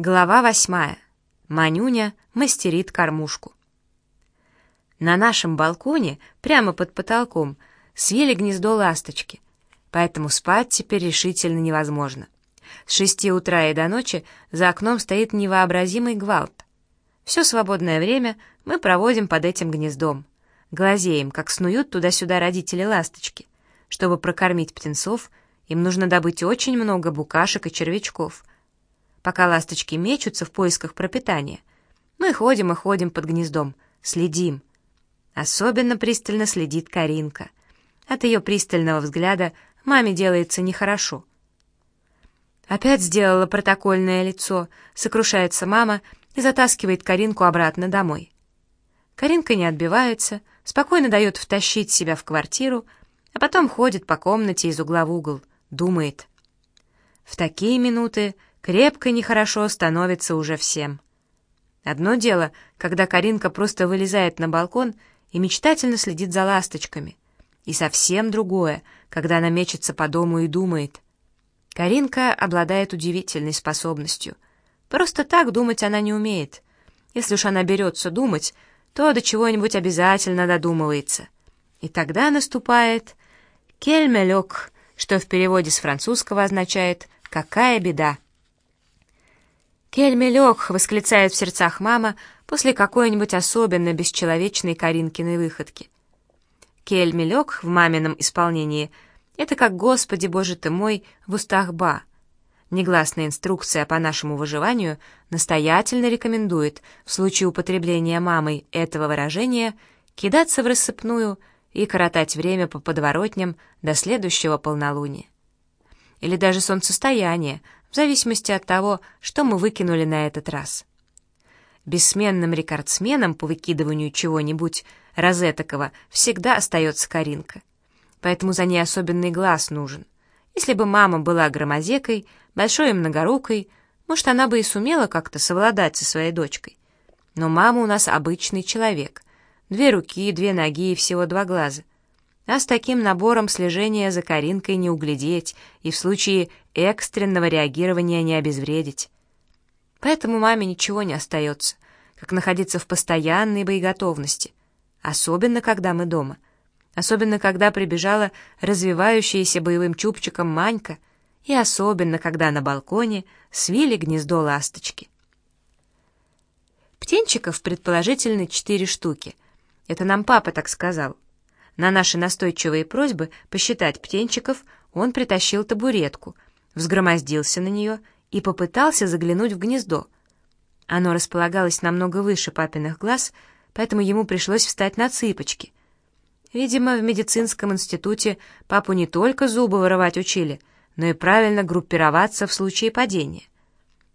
Глава восьмая. Манюня мастерит кормушку. На нашем балконе, прямо под потолком, свели гнездо ласточки, поэтому спать теперь решительно невозможно. С шести утра и до ночи за окном стоит невообразимый гвалт. Все свободное время мы проводим под этим гнездом, глазеем, как снуют туда-сюда родители ласточки. Чтобы прокормить птенцов, им нужно добыть очень много букашек и червячков — Пока ласточки мечутся в поисках пропитания, мы ходим и ходим под гнездом, следим. Особенно пристально следит Каринка. От ее пристального взгляда маме делается нехорошо. Опять сделала протокольное лицо, сокрушается мама и затаскивает Каринку обратно домой. Каринка не отбивается, спокойно дает втащить себя в квартиру, а потом ходит по комнате из угла в угол, думает. В такие минуты Крепко нехорошо становится уже всем. Одно дело, когда Каринка просто вылезает на балкон и мечтательно следит за ласточками. И совсем другое, когда она мечется по дому и думает. Каринка обладает удивительной способностью. Просто так думать она не умеет. Если уж она берется думать, то до чего-нибудь обязательно додумывается. И тогда наступает «кельмелек», что в переводе с французского означает «какая беда». «Кельмелек!» — восклицает в сердцах мама после какой-нибудь особенно бесчеловечной Каринкиной выходки. «Кельмелек» в мамином исполнении — это как «Господи, Боже ты мой» в устах Ба. Негласная инструкция по нашему выживанию настоятельно рекомендует в случае употребления мамой этого выражения кидаться в рассыпную и коротать время по подворотням до следующего полнолуния. Или даже солнцестояния — в зависимости от того, что мы выкинули на этот раз. Бессменным рекордсменом по выкидыванию чего-нибудь розетокого всегда остается Каринка. Поэтому за ней особенный глаз нужен. Если бы мама была громозекой, большой и многорукой, может, она бы и сумела как-то совладать со своей дочкой. Но мама у нас обычный человек. Две руки, две ноги и всего два глаза — а с таким набором слежения за Каринкой не углядеть и в случае экстренного реагирования не обезвредить. Поэтому маме ничего не остается, как находиться в постоянной боеготовности, особенно когда мы дома, особенно когда прибежала развивающаяся боевым чубчиком Манька, и особенно когда на балконе свили гнездо ласточки. Птенчиков предположительно четыре штуки. Это нам папа так сказал — на наши настойчивые просьбы посчитать птенчиков он притащил табуретку, взгромоздился на нее и попытался заглянуть в гнездо. Оно располагалось намного выше папиных глаз, поэтому ему пришлось встать на цыпочки. Видимо, в медицинском институте папу не только зубы вырывать учили, но и правильно группироваться в случае падения.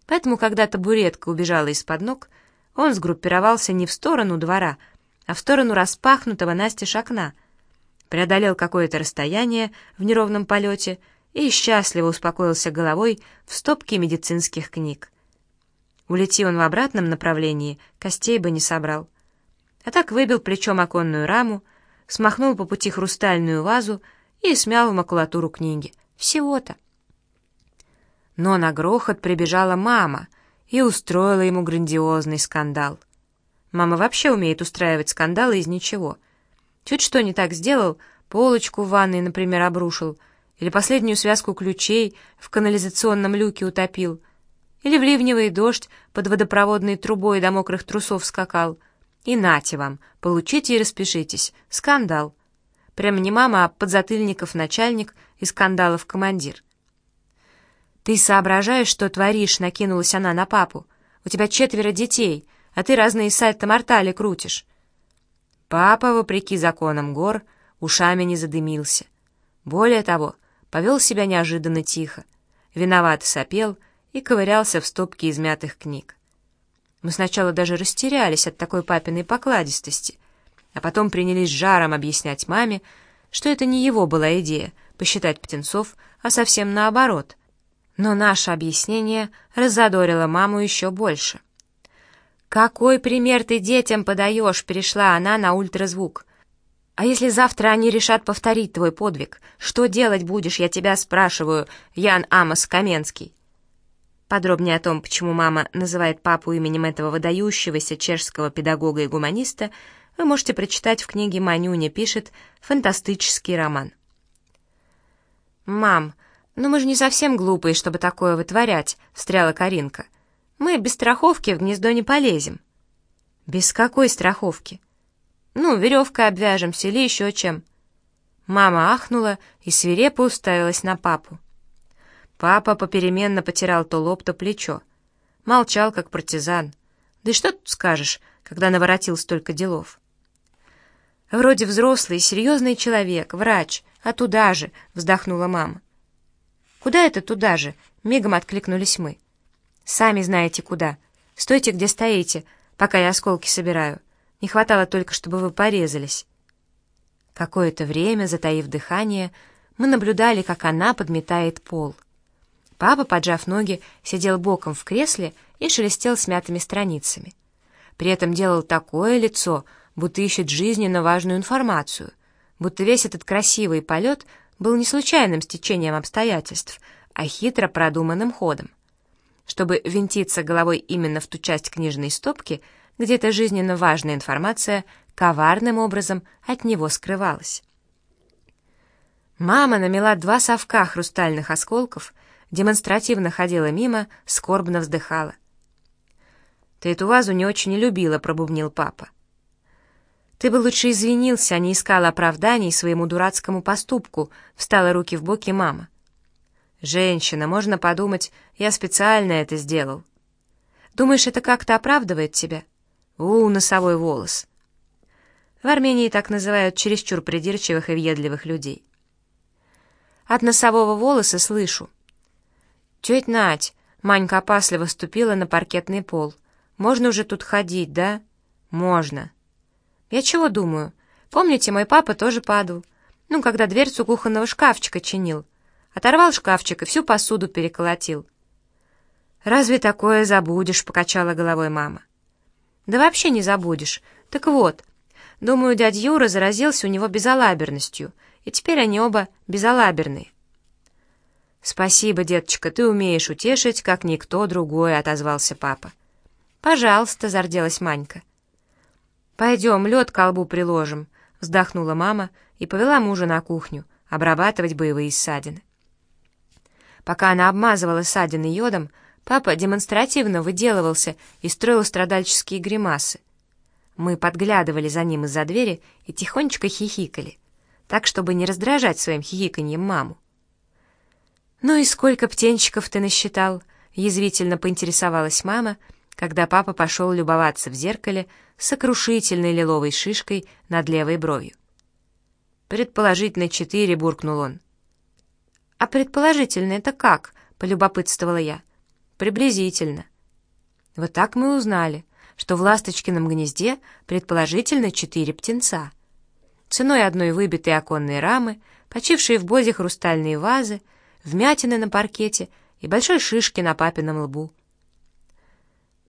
Поэтому, когда табуретка убежала из-под ног, он сгруппировался не в сторону двора, а в сторону распахнутого настежь окна — преодолел какое-то расстояние в неровном полете и счастливо успокоился головой в стопке медицинских книг. Улети он в обратном направлении, костей бы не собрал. А так выбил плечом оконную раму, смахнул по пути хрустальную вазу и смял в макулатуру книги. Всего-то. Но на грохот прибежала мама и устроила ему грандиозный скандал. Мама вообще умеет устраивать скандалы из ничего — Чуть что не так сделал, полочку в ванной, например, обрушил, или последнюю связку ключей в канализационном люке утопил, или в ливневый дождь под водопроводной трубой до мокрых трусов скакал. И нате вам, получите и распишитесь. Скандал. Прямо не мама, а подзатыльников начальник и скандалов командир. «Ты соображаешь, что творишь?» — накинулась она на папу. «У тебя четверо детей, а ты разные сальто-мортали крутишь. Папа, вопреки законам гор, ушами не задымился. Более того, повел себя неожиданно тихо, виновато сопел и ковырялся в стопке измятых книг. Мы сначала даже растерялись от такой папиной покладистости, а потом принялись жаром объяснять маме, что это не его была идея — посчитать птенцов, а совсем наоборот. Но наше объяснение разодорило маму еще больше — «Какой пример ты детям подаешь?» — перешла она на ультразвук. «А если завтра они решат повторить твой подвиг? Что делать будешь, я тебя спрашиваю, Ян Амос Каменский?» Подробнее о том, почему мама называет папу именем этого выдающегося чешского педагога и гуманиста, вы можете прочитать в книге «Манюня пишет» фантастический роман. «Мам, ну мы же не совсем глупые, чтобы такое вытворять», — встряла Каринка. «Мы без страховки в гнездо не полезем». «Без какой страховки?» «Ну, веревкой обвяжемся или еще чем». Мама ахнула и свирепо уставилась на папу. Папа попеременно потирал то лоб, то плечо. Молчал, как партизан. Да и что тут скажешь, когда наворотил столько делов? Вроде взрослый, серьезный человек, врач, а туда же, вздохнула мама. Куда это туда же? Мигом откликнулись мы. Сами знаете куда. Стойте, где стоите, пока я осколки собираю. Не хватало только, чтобы вы порезались. Какое-то время, затаив дыхание, мы наблюдали, как она подметает пол. Папа, поджав ноги, сидел боком в кресле и шелестел смятыми страницами. При этом делал такое лицо, будто ищет жизненно важную информацию, будто весь этот красивый полет был не случайным стечением обстоятельств, а хитро продуманным ходом. Чтобы винтиться головой именно в ту часть книжной стопки, где эта жизненно важная информация коварным образом от него скрывалась. Мама намела два совка хрустальных осколков, демонстративно ходила мимо, скорбно вздыхала. «Ты эту вазу не очень любила», — пробубнил папа. «Ты бы лучше извинился, а не искал оправданий своему дурацкому поступку», — встала руки в боки мама. «Женщина, можно подумать, я специально это сделал. Думаешь, это как-то оправдывает тебя? У, носовой волос». В Армении так называют чересчур придирчивых и въедливых людей. От носового волоса слышу. «Тетя Надь!» — Манька опасливо ступила на паркетный пол. «Можно уже тут ходить, да?» «Можно». «Я чего думаю? Помните, мой папа тоже падал. Ну, когда дверцу кухонного шкафчика чинил. Оторвал шкафчик и всю посуду переколотил». «Разве такое забудешь?» — покачала головой мама. «Да вообще не забудешь. Так вот, Думаю, дядя Юра заразился у него безалаберностью, и теперь они оба безалаберные. «Спасибо, деточка, ты умеешь утешить, как никто другой», — отозвался папа. «Пожалуйста», — зарделась Манька. «Пойдем, лед к колбу приложим», — вздохнула мама и повела мужа на кухню обрабатывать боевые ссадины. Пока она обмазывала ссадины йодом, папа демонстративно выделывался и строил страдальческие гримасы. Мы подглядывали за ним из-за двери и тихонечко хихикали, так, чтобы не раздражать своим хихиканьем маму. «Ну и сколько птенчиков ты насчитал?» — язвительно поинтересовалась мама, когда папа пошел любоваться в зеркале сокрушительной лиловой шишкой над левой бровью. «Предположительно, четыре», — буркнул он. «А предположительно это как?» — полюбопытствовала я. «Приблизительно». Вот так мы узнали — что в ласточкином гнезде предположительно четыре птенца. Ценой одной выбитой оконной рамы, почившие в бозе хрустальные вазы, вмятины на паркете и большой шишки на папином лбу —